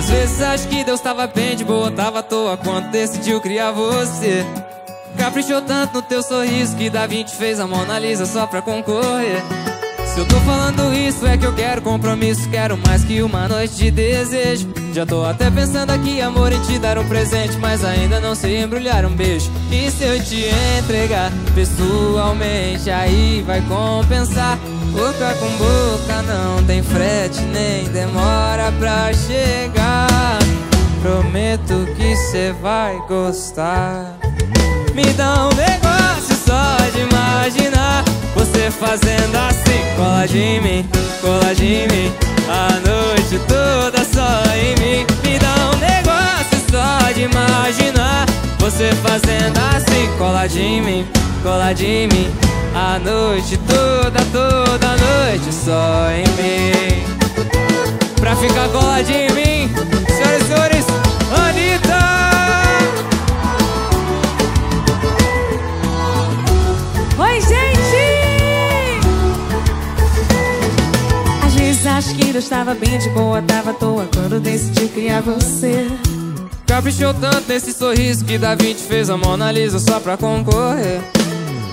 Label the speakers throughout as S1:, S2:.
S1: Às vezes acho que Deus tava bem de boa, tava à toa quando decidiu criar você. Caprichou tanto no teu sorriso que Da Vinci fez a Mona Lisa só pra concorrer. Se eu tô falando isso é que eu quero compromisso Quero mais que uma noite de desejo Já tô até pensando aqui, amor, em te dar um presente Mas ainda não sei embrulhar um beijo E se eu te entregar pessoalmente Aí vai compensar Boca com boca não tem frete Nem demora pra chegar Prometo que cê vai gostar. Me dá um negócio só de imaginar Você fazendo assim. Cola de mim, cola de mim. A noite toda só em mim. Me dá um negócio só de imaginar Você fazendo assim. Cola de mim, cola de mim. A noite toda, toda noite só em mim. Pra ficar coladinho em mim
S2: Deus estava bem de boa, tava à toa quando decidiu criar você.
S1: Caprichou tanto nesse sorriso que Da Vinci fez a Mona Lisa só pra concorrer.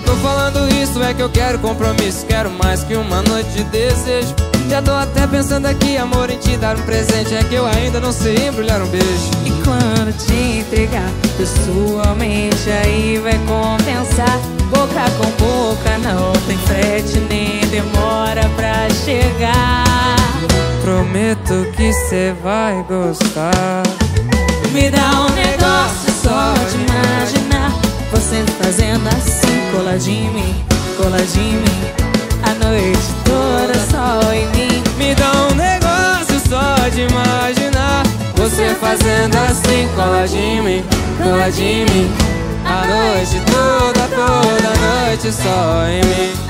S1: Tô falando isso, é que eu quero compromisso, quero mais que uma noite de desejo. Já tô até pensando aqui, amor, em te dar um presente. É que eu ainda não sei embrulhar um beijo.
S2: E quando te entregar pessoalmente, aí vai compensar. Boca com boca, não tem frete nem demora pra chegar.
S1: Que cê vai gostar.
S2: Me dá um negócio só de imaginar Você fazendo assim, coladinho em mim, coladinho em mim. A noite toda só em mim.
S1: Me dá um negócio só de imaginar Você fazendo assim, coladinho em mim, coladinho em mim. A noite toda, toda noite só em mim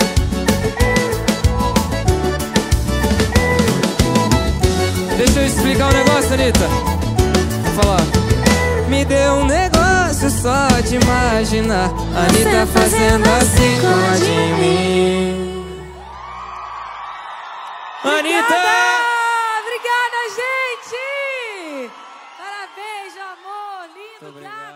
S1: Deixa eu explicar o um negócio, Anitta. Vou falar. Me deu um negócio só de imaginar. Anitta fazendo assim, assim com a de mim. Anitta! Obrigada, gente! Parabéns, amor! Lindo, cara!